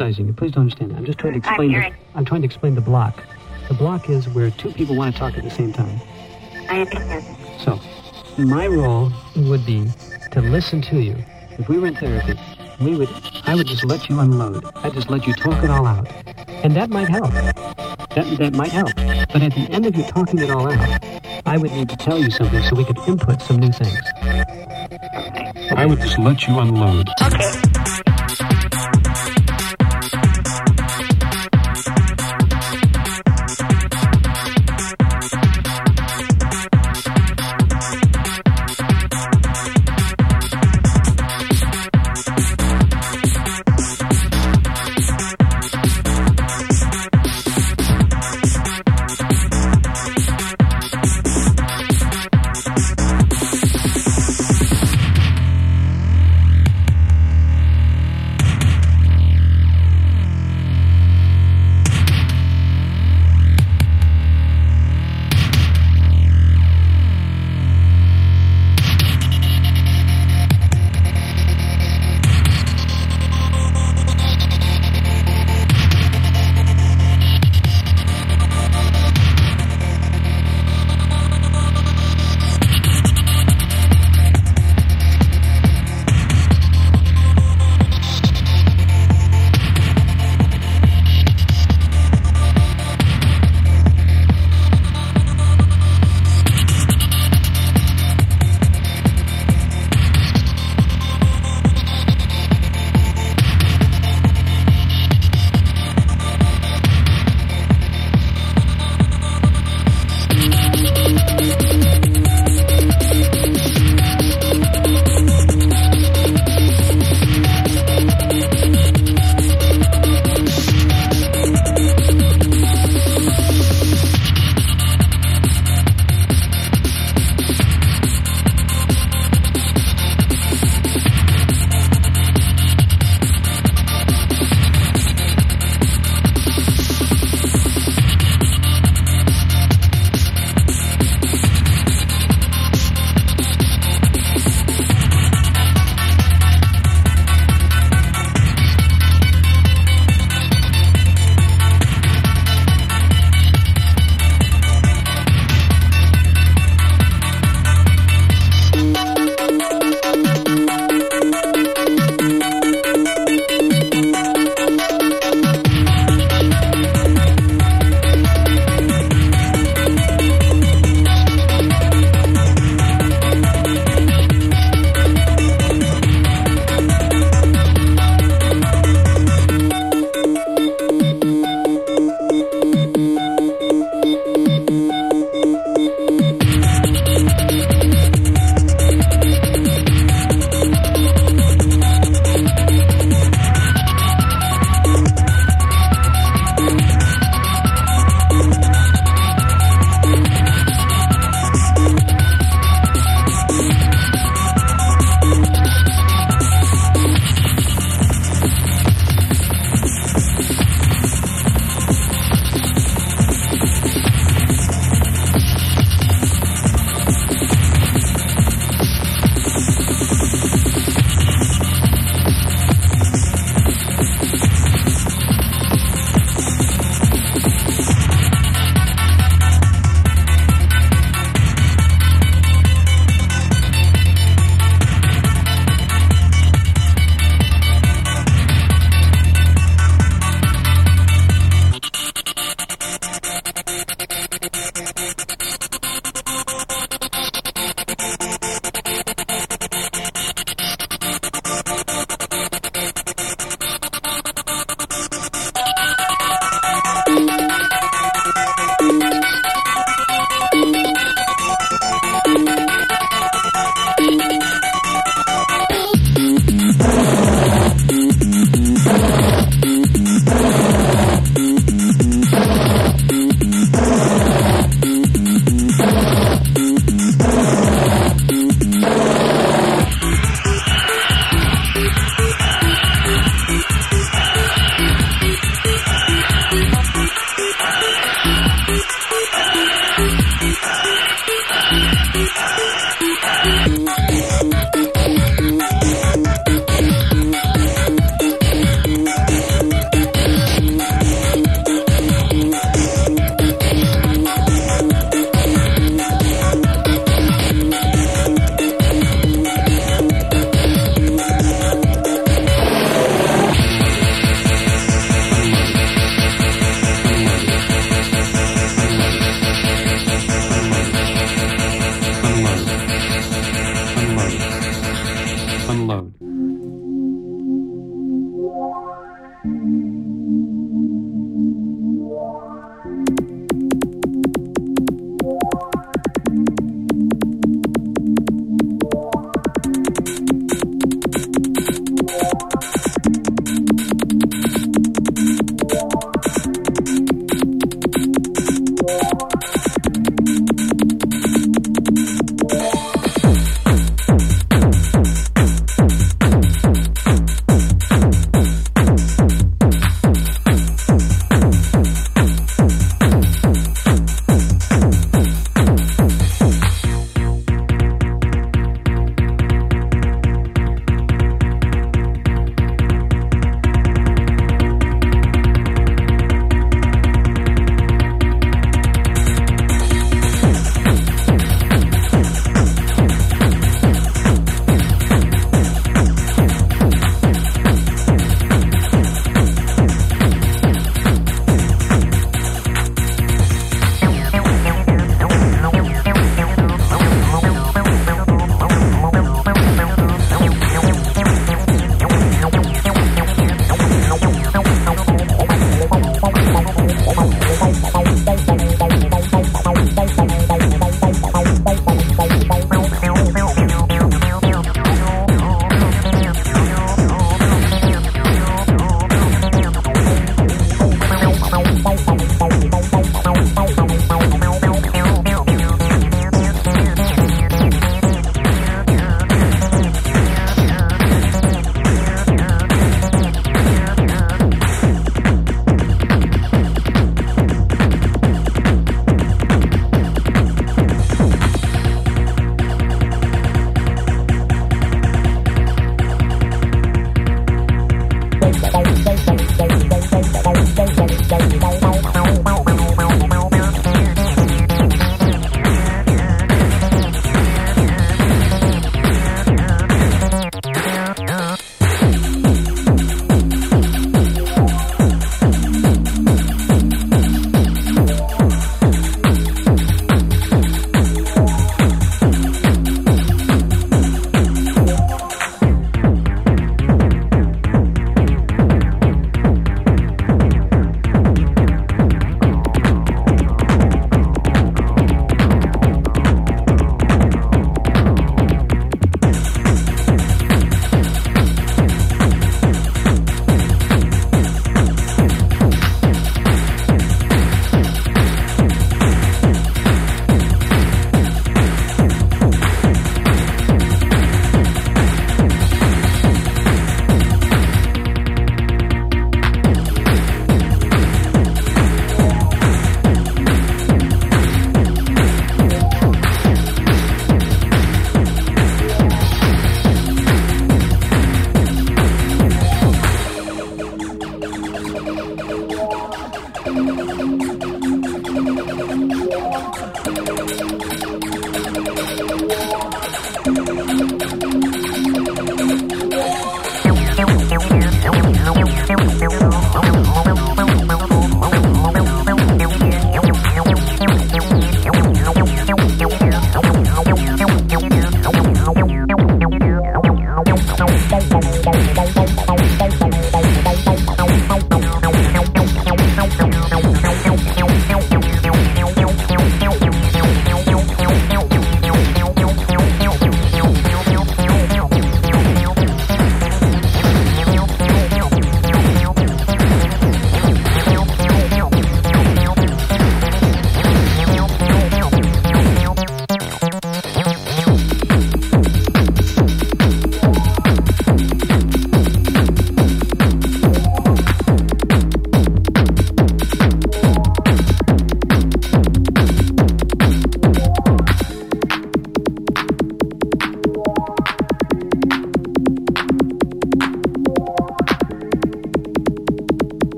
criticizing you. Please don't understand. I'm just trying to explain. hearing. The, I'm trying to explain the block. The block is where two people want to talk at the same time. I understand. So, my role would be to listen to you. If we were in therapy, we would, I would just let you unload. I'd just let you talk it all out, and that might help. That that might help. But at the end of you talking it all out, I would need to tell you something so we could input some new things. I would just let you unload. Okay.